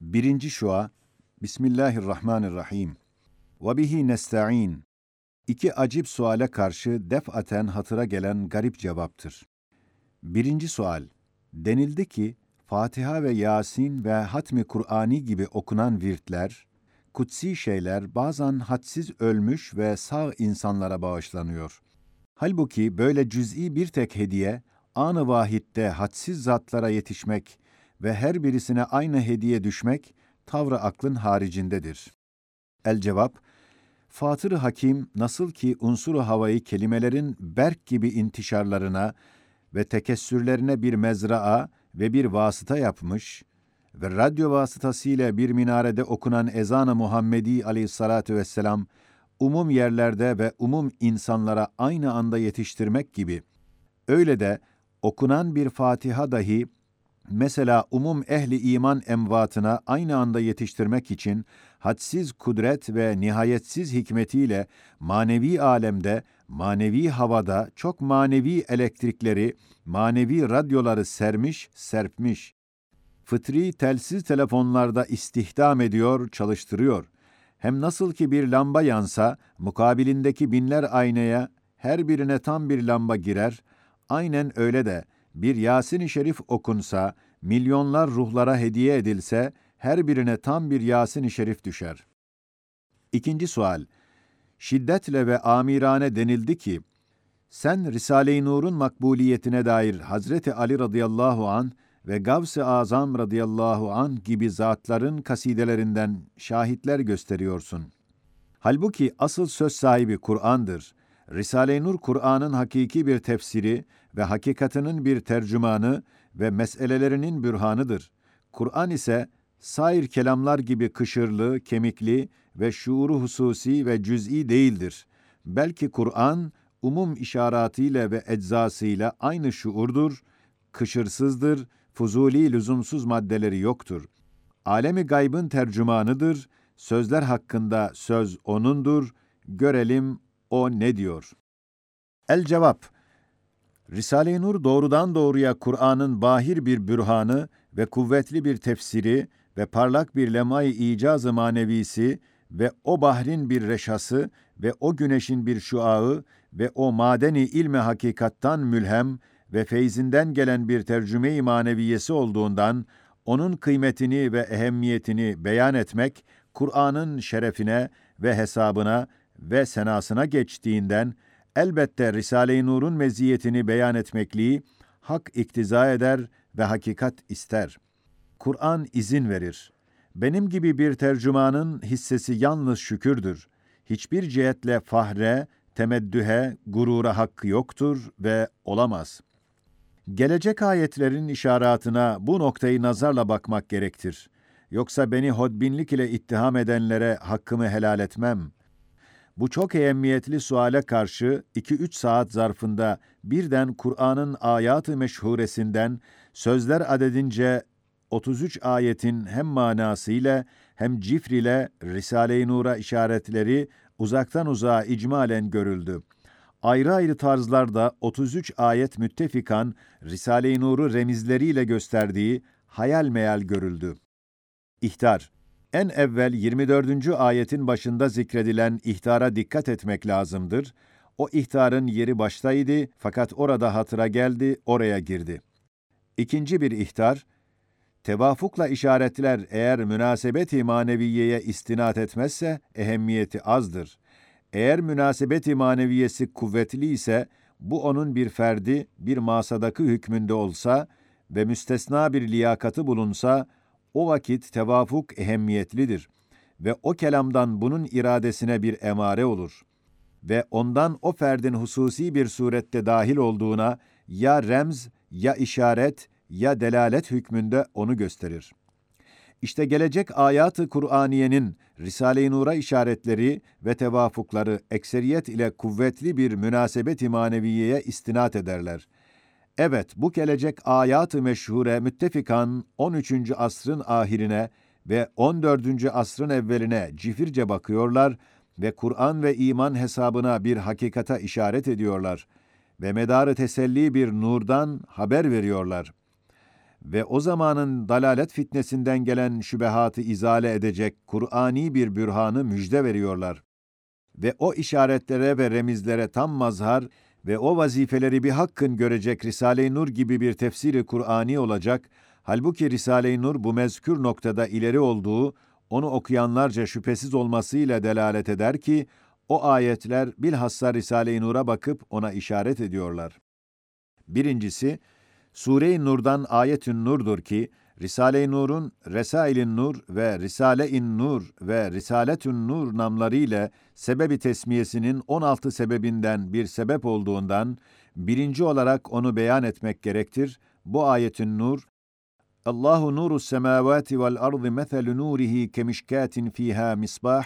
Birinci şua, Bismillahirrahmanirrahim. Ve bihi nesta'in. İki acip suale karşı defaten hatıra gelen garip cevaptır. Birinci sual, denildi ki, Fatiha ve Yasin ve Hatmi Kur'ani gibi okunan virtler, kutsi şeyler bazen hadsiz ölmüş ve sağ insanlara bağışlanıyor. Halbuki böyle cüz'i bir tek hediye, anı vahitte hadsiz zatlara yetişmek ve her birisine aynı hediye düşmek, tavrı aklın haricindedir. El cevap, Fatır Hakim nasıl ki unsuru havayı kelimelerin berk gibi intişarlarına ve tekessürlerine bir mezraa ve bir vasıta yapmış ve radyo vasıtasıyla bir minarede okunan ezan-ı Muhammedi aleyhissalatu vesselam umum yerlerde ve umum insanlara aynı anda yetiştirmek gibi öyle de okunan bir Fatiha dahi mesela umum ehli iman emvatına aynı anda yetiştirmek için hadsiz kudret ve nihayetsiz hikmetiyle manevi alemde, manevi havada çok manevi elektrikleri, manevi radyoları sermiş, serpmiş. Fıtri telsiz telefonlarda istihdam ediyor, çalıştırıyor. Hem nasıl ki bir lamba yansa, mukabilindeki binler aynaya her birine tam bir lamba girer, aynen öyle de bir Yasin-i Şerif okunsa, milyonlar ruhlara hediye edilse, her birine tam bir Yasin-i Şerif düşer. İkinci sual. Şiddetle ve amirane denildi ki, sen Risale-i Nur'un makbuliyetine dair Hazreti Ali radıyallahu an ve Gavs-ı Azam radıyallahu an gibi zatların kasidelerinden şahitler gösteriyorsun. Halbuki asıl söz sahibi Kur'an'dır. Risale-i Nur Kur'an'ın hakiki bir tefsiri ve hakikatının bir tercümanı ve meselelerinin bürhanıdır. Kur'an ise sair kelamlar gibi kışırlı, kemikli ve şuuru hususi ve cüz'i değildir. Belki Kur'an umum işaretiyle ve eczasıyla aynı şuurdur, kışırsızdır, fuzuli lüzumsuz maddeleri yoktur. Alemi gaybın tercümanıdır, sözler hakkında söz O'nundur, görelim O ne diyor. El cevap, Risale-i Nur doğrudan doğruya Kur'an'ın bahir bir bürhanı ve kuvvetli bir tefsiri ve parlak bir lemay icaz-ı manevisi ve o bahrin bir reşası ve o güneşin bir şuağı ve o madeni ilmi hakikattan mülhem ve feyzinden gelen bir tercüme-i maneviyesi olduğundan onun kıymetini ve ehemmiyetini beyan etmek Kur'an'ın şerefine ve hesabına ve senasına geçtiğinden elbette Risale-i Nur'un meziyetini beyan etmekliği hak iktiza eder ve hakikat ister. Kur'an izin verir. Benim gibi bir tercümanın hissesi yalnız şükürdür. Hiçbir cihetle fahre, temeddühe, gurura hakkı yoktur ve olamaz. Gelecek ayetlerin işaretine bu noktayı nazarla bakmak gerektir. Yoksa beni hodbinlik ile ittiham edenlere hakkımı helal etmem. Bu çok ehemmiyetli suale karşı 2-3 saat zarfında birden Kur'an'ın ayat-ı meşhuresinden sözler adedince 33 ayetin hem manasıyla hem cifriyle Risale-i Nur'a işaretleri uzaktan uzağa icmalen görüldü. Ayrı ayrı tarzlarda 33 ayet müttefikan Risale-i Nur'u remizleriyle gösterdiği hayal meyal görüldü. İhtar En evvel 24. ayetin başında zikredilen ihtara dikkat etmek lazımdır. O ihtarın yeri baştaydı fakat orada hatıra geldi, oraya girdi. İkinci bir ihtar, Tevafukla işaretler eğer münasebet-i maneviyeye istinat etmezse ehemmiyeti azdır. Eğer münasebet-i maneviyesi kuvvetli ise bu onun bir ferdi, bir masadakı hükmünde olsa ve müstesna bir liyakatı bulunsa o vakit tevafuk ehemmiyetlidir ve o kelamdan bunun iradesine bir emare olur ve ondan o ferdin hususi bir surette dahil olduğuna ya remz ya işaret ya delalet hükmünde onu gösterir. İşte gelecek ayat-ı Kur'aniyenin Risale-i Nur'a işaretleri ve tevafukları ekseriyet ile kuvvetli bir münasebet-i maneviyeye istinat ederler. Evet, bu gelecek ayat-ı meşhure müttefikan 13. asrın ahirine ve 14. asrın evveline cifirce bakıyorlar ve Kur'an ve iman hesabına bir hakikata işaret ediyorlar ve medarı teselli bir nurdan haber veriyorlar ve o zamanın dalalet fitnesinden gelen şübehatı izale edecek Kur'ani bir bürhanı müjde veriyorlar. Ve o işaretlere ve remizlere tam mazhar ve o vazifeleri bir hakkın görecek Risale-i Nur gibi bir tefsiri Kur'ani olacak, halbuki Risale-i Nur bu mezkür noktada ileri olduğu, onu okuyanlarca şüphesiz olmasıyla delalet eder ki, o ayetler bilhassa Risale-i Nur'a bakıp ona işaret ediyorlar. Birincisi, Sure-i Nur'dan ayetün Nur'dur ki, Risale-i Nur'un Resailin Nur ve Risale-in Nur ve Risaletün Nur namları ile sebebi tesmiyesinin 16 sebebinden bir sebep olduğundan, birinci olarak onu beyan etmek gerektir. Bu ayetin Nur, Allahu nuru semavati vel ardı meselu nurihi kemişkatin fiha misbah,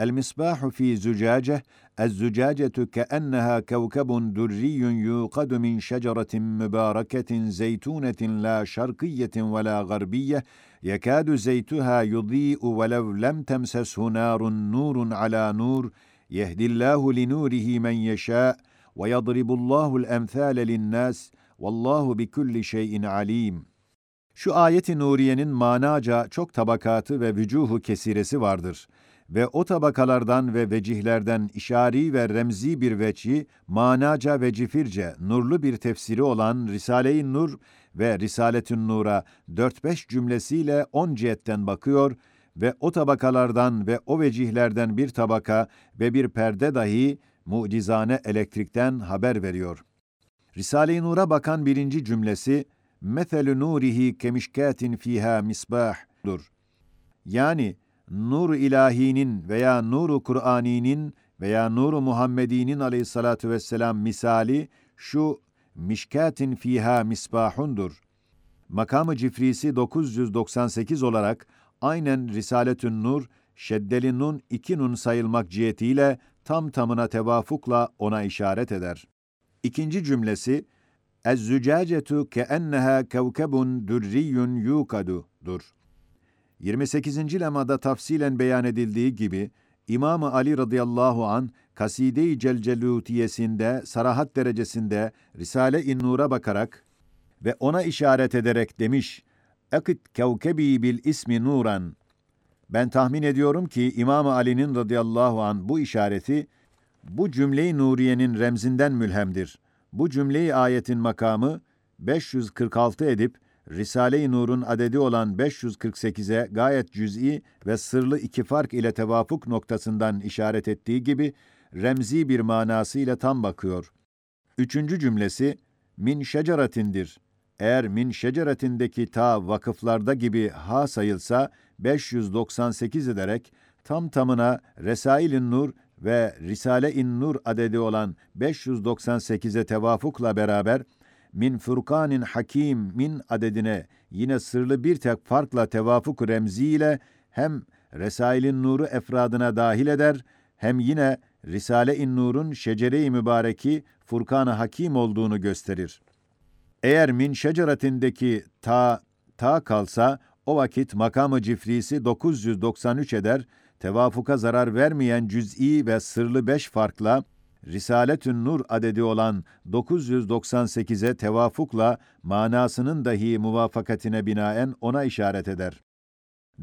المصباح في زجاجة الزجاجة كأنها كوكب دري يوقد من شجرة مباركة زيتونة لا شرقية ولا غربية يكاد زيتها يضيء ولو لم تمسسه نار نور على نور يهدي الله لنوره من يشاء ويضرب الله الأمثال للناس والله بكل şeyin alim. Şu ayeti nuriyenin manaca çok tabakatı ve vücuhu kesiresi vardır.'' ve o tabakalardan ve vecihlerden işari ve remzi bir veçi, manaca ve cifirce, nurlu bir tefsiri olan Risale-i Nur ve Risaletün Nur'a 4-5 cümlesiyle on cihetten bakıyor ve o tabakalardan ve o vecihlerden bir tabaka ve bir perde dahi mucizane elektrikten haber veriyor. Risale-i Nur'a bakan birinci cümlesi, مَثَلُ نُورِهِ كَمِشْكَاتٍ ف۪يهَا مِصْبَاح'dur. Yani, nur ilahinin veya nuru Kur'ani'nin veya nuru Muhammedi'nin aleyhissalatu vesselam misali şu mişkatin fiha misbahundur. Makamı cifrisi 998 olarak aynen Risaletün Nur, şeddeli nun iki nun sayılmak cihetiyle tam tamına tevafukla ona işaret eder. İkinci cümlesi, Ez-zücacetu keenneha kevkebun durriyun yukadu'dur. 28. lemada tafsilen beyan edildiği gibi imam Ali radıyallahu an Kaside-i Celcelutiyesinde sarahat derecesinde Risale-i Nur'a bakarak ve ona işaret ederek demiş: "Akit kevkebi bil ismi nuran." Ben tahmin ediyorum ki İmam Ali'nin radıyallahu an bu işareti bu cümleyi nuriyenin remzinden mülhemdir. Bu cümleyi ayetin makamı 546 edip Risale-i Nur'un adedi olan 548'e gayet cüz'i ve sırlı iki fark ile tevafuk noktasından işaret ettiği gibi remzi bir manası ile tam bakıyor. Üçüncü cümlesi min şeceratindir. Eğer min şeceretindeki ta vakıflarda gibi ha sayılsa 598 ederek tam tamına Resail-i Nur ve Risale-i Nur adedi olan 598'e tevafukla beraber min furkanin hakim min adedine yine sırlı bir tek farkla tevafuk remzi ile hem Resail'in nuru efradına dahil eder, hem yine Risale-i Nur'un şecere-i mübareki Furkan-ı Hakim olduğunu gösterir. Eğer min şeceretindeki ta, ta kalsa, o vakit makamı cifrisi 993 eder, tevafuka zarar vermeyen cüz'i ve sırlı beş farkla, Risaletün Nur adedi olan 998'e tevafukla manasının dahi muvafakatine binaen ona işaret eder.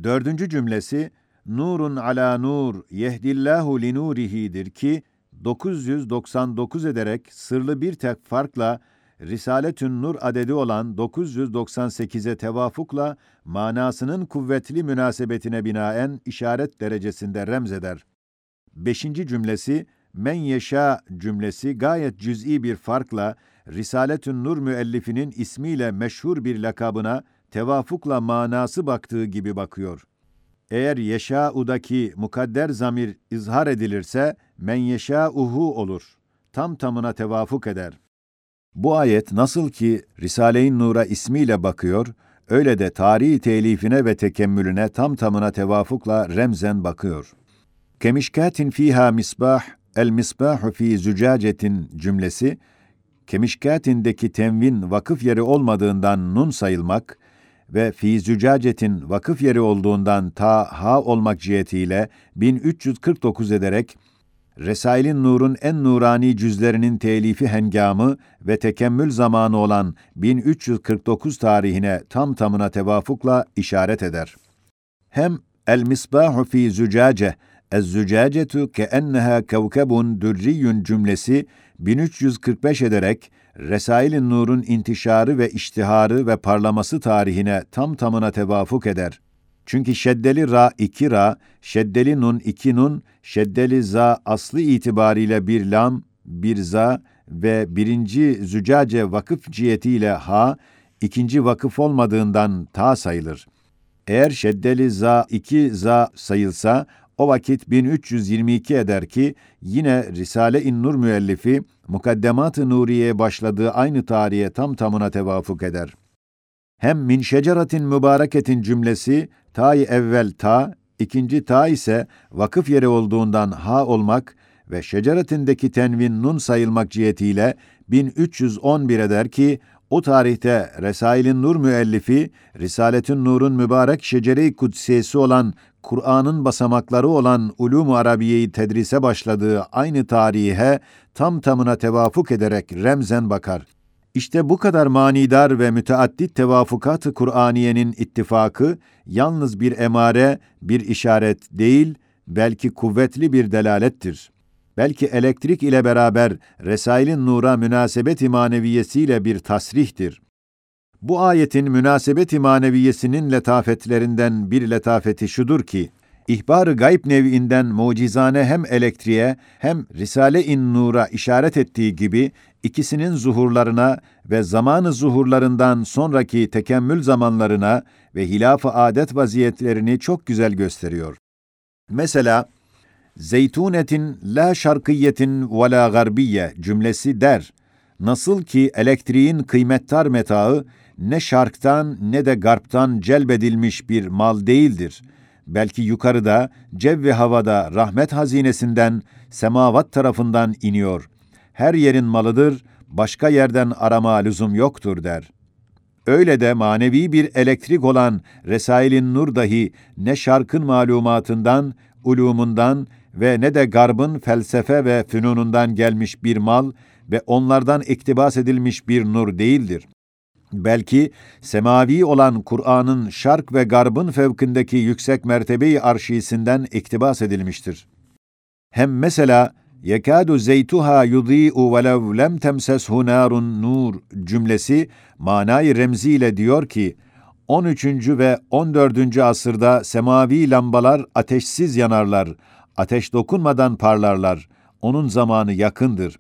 Dördüncü cümlesi, Nurun ala nur yehdillahu linurihi'dir ki, 999 ederek sırlı bir tek farkla Risaletün Nur adedi olan 998'e tevafukla manasının kuvvetli münasebetine binaen işaret derecesinde remzeder. Beşinci cümlesi, men yeşa cümlesi gayet cüz'i bir farkla Risaletün Nur müellifinin ismiyle meşhur bir lakabına tevafukla manası baktığı gibi bakıyor. Eğer yeşâ'udaki mukadder zamir izhar edilirse men yeşâ'uhu olur. Tam tamına tevafuk eder. Bu ayet nasıl ki Risale-i Nur'a ismiyle bakıyor, öyle de tarihi telifine ve tekemmülüne tam tamına tevafukla remzen bakıyor. Kemişkatin fiha misbah El misbahu fi zücacetin cümlesi, kemişkatindeki tenvin vakıf yeri olmadığından nun sayılmak ve fi zücacetin vakıf yeri olduğundan ta ha olmak cihetiyle 1349 ederek Resailin Nur'un en nurani cüzlerinin telifi hengamı ve tekemmül zamanı olan 1349 tarihine tam tamına tevafukla işaret eder. Hem El Misbahu fi Zücace, Ez-Zücacetu keenneha kevkebun dürriyyün cümlesi 1345 ederek Resail-i Nur'un intişarı ve iştiharı ve parlaması tarihine tam tamına tevafuk eder. Çünkü şeddeli ra iki ra, şeddeli nun iki nun, şeddeli za aslı itibariyle bir lam, bir za ve birinci zücace vakıf cihetiyle ha, ikinci vakıf olmadığından ta sayılır. Eğer şeddeli za iki za sayılsa, o vakit 1322 eder ki yine Risale-i Nur müellifi Mukaddemat-ı Nuriye'ye başladığı aynı tarihe tam tamına tevafuk eder. Hem min şeceratin mübareketin cümlesi ta'yı evvel ta, ikinci ta ise vakıf yeri olduğundan ha olmak ve şeceretindeki tenvin nun sayılmak cihetiyle 1311 eder ki o tarihte Resail'in Nur müellifi, Risaletün Nur'un mübarek şecere-i kudsiyesi olan Kur'an'ın basamakları olan Ulûm-u Arabiye'yi tedrise başladığı aynı tarihe tam tamına tevafuk ederek remzen bakar. İşte bu kadar manidar ve müteaddit tevafukat-ı Kur'aniyenin ittifakı yalnız bir emare, bir işaret değil, belki kuvvetli bir delalettir. Belki elektrik ile beraber Resail'in nura münasebet-i maneviyesiyle bir tasrihtir. Bu ayetin münasebet-i maneviyesinin letafetlerinden bir letafeti şudur ki, ihbar-ı gayb nev'inden mucizane hem elektriğe hem Risale-i Nur'a işaret ettiği gibi ikisinin zuhurlarına ve zamanı zuhurlarından sonraki tekemmül zamanlarına ve hilaf-ı adet vaziyetlerini çok güzel gösteriyor. Mesela zeytunetin la şarkiyetin ve la garbiye cümlesi der. Nasıl ki elektriğin kıymettar metağı ne şarktan ne de garptan celbedilmiş bir mal değildir. Belki yukarıda, cevvi havada rahmet hazinesinden, semavat tarafından iniyor. Her yerin malıdır, başka yerden arama lüzum yoktur der. Öyle de manevi bir elektrik olan Resailin Nur dahi ne şarkın malumatından, ulumundan ve ne de garbın felsefe ve fünunundan gelmiş bir mal ve onlardan iktibas edilmiş bir nur değildir. Belki semavi olan Kur'an'ın şark ve garbın fevkindeki yüksek mertebeyi arşisinden iktibas edilmiştir. Hem mesela yekadu zeytuha yudî'u velev lem temseshu narun nur cümlesi manayı remziyle diyor ki 13. ve 14. asırda semavi lambalar ateşsiz yanarlar, ateş dokunmadan parlarlar. Onun zamanı yakındır.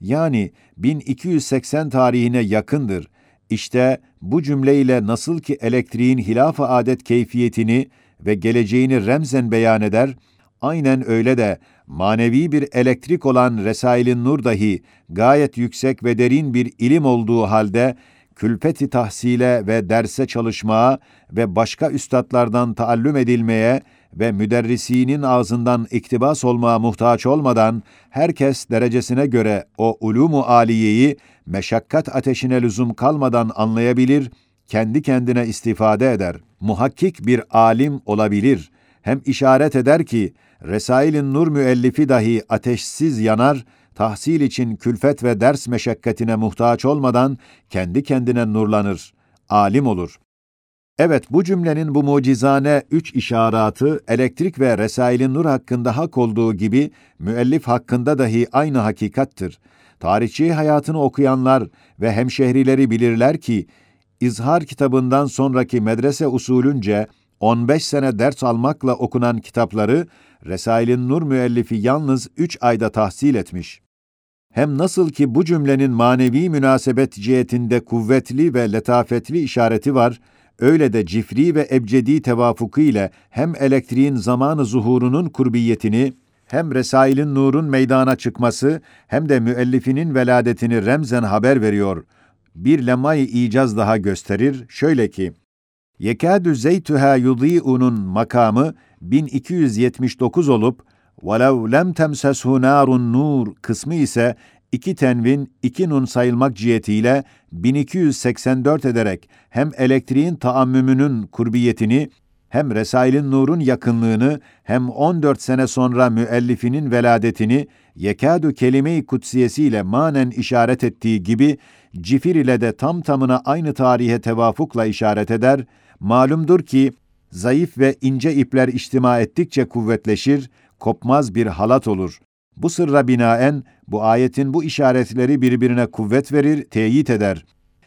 Yani 1280 tarihine yakındır. İşte bu cümleyle nasıl ki elektriğin hilaf-ı adet keyfiyetini ve geleceğini remzen beyan eder, aynen öyle de manevi bir elektrik olan Resailin Nur dahi gayet yüksek ve derin bir ilim olduğu halde külfeti tahsile ve derse çalışmaya ve başka üstadlardan taallüm edilmeye ve müderrisinin ağzından iktibas olmaya muhtaç olmadan herkes derecesine göre o ulumu aliyeyi meşakkat ateşine lüzum kalmadan anlayabilir, kendi kendine istifade eder. Muhakkik bir alim olabilir. Hem işaret eder ki Resailin Nur müellifi dahi ateşsiz yanar, tahsil için külfet ve ders meşakkatine muhtaç olmadan kendi kendine nurlanır, alim olur. Evet, bu cümlenin bu mucizane üç işaratı, elektrik ve Resail-i Nur hakkında hak olduğu gibi, müellif hakkında dahi aynı hakikattır. Tarihçi hayatını okuyanlar ve hemşehrileri bilirler ki, İzhar kitabından sonraki medrese usulünce 15 sene ders almakla okunan kitapları, Resail-i Nur müellifi yalnız üç ayda tahsil etmiş. Hem nasıl ki bu cümlenin manevi münasebet cihetinde kuvvetli ve letafetli işareti var, öyle de cifri ve ebcedi tevafuku ile hem elektriğin zamanı zuhurunun kurbiyetini, hem Resail'in nurun meydana çıkması, hem de müellifinin veladetini remzen haber veriyor. Bir lemay icaz daha gösterir, şöyle ki, Yekâdü zeytühâ yudî'unun makamı 1279 olup, وَلَوْ lem تَمْسَسْهُ نَارٌ nur kısmı ise iki tenvin, iki nun sayılmak cihetiyle 1284 ederek hem elektriğin taammümünün kurbiyetini hem Resail'in Nur'un yakınlığını hem 14 sene sonra müellifinin veladetini yekâdü kelime-i kutsiyesiyle manen işaret ettiği gibi cifir ile de tam tamına aynı tarihe tevafukla işaret eder. Malumdur ki zayıf ve ince ipler içtima ettikçe kuvvetleşir, kopmaz bir halat olur. Bu sırra binaen bu ayetin bu işaretleri birbirine kuvvet verir, teyit eder.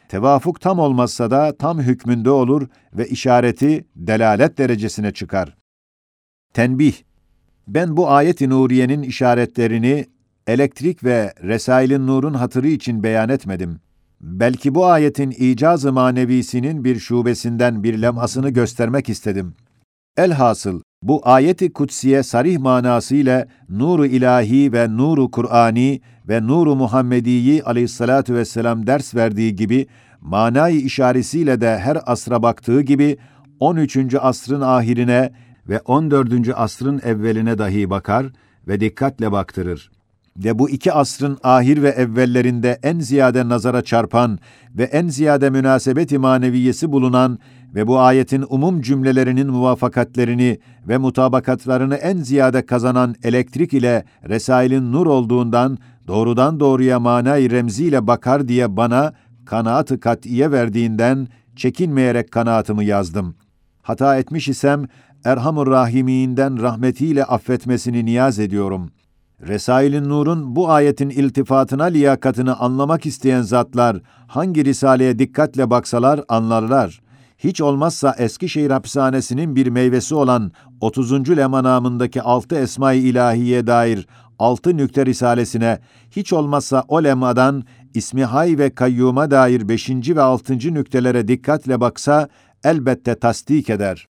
Tevafuk tam olmazsa da tam hükmünde olur ve işareti delalet derecesine çıkar. Tenbih Ben bu ayet-i nuriyenin işaretlerini elektrik ve Resailin Nur'un hatırı için beyan etmedim. Belki bu ayetin icaz-ı manevisinin bir şubesinden bir lemhasını göstermek istedim. Elhasıl bu ayeti kutsiye sarih manasıyla nuru ilahi ve nuru Kur'ani ve nuru Muhammediyi aleyhissalatu vesselam ders verdiği gibi manayı işaresiyle de her asra baktığı gibi 13. asrın ahirine ve 14. asrın evveline dahi bakar ve dikkatle baktırır. Ve bu iki asrın ahir ve evvellerinde en ziyade nazara çarpan ve en ziyade münasebet-i maneviyesi bulunan ve bu ayetin umum cümlelerinin muvafakatlerini ve mutabakatlarını en ziyade kazanan elektrik ile Resail'in nur olduğundan doğrudan doğruya manay remziyle bakar diye bana kanaat-ı kat'iye verdiğinden çekinmeyerek kanaatımı yazdım. Hata etmiş isem Erhamur Rahiminden rahmetiyle affetmesini niyaz ediyorum. Resail'in Nur'un bu ayetin iltifatına liyakatını anlamak isteyen zatlar hangi risaleye dikkatle baksalar anlarlar. Hiç olmazsa Eskişehir hapishanesinin bir meyvesi olan 30. lema namındaki altı Esma-i İlahiye dair altı nükte risalesine hiç olmazsa o lemadan İsmi Hay ve Kayyum'a dair beşinci ve altıncı nüktelere dikkatle baksa elbette tasdik eder.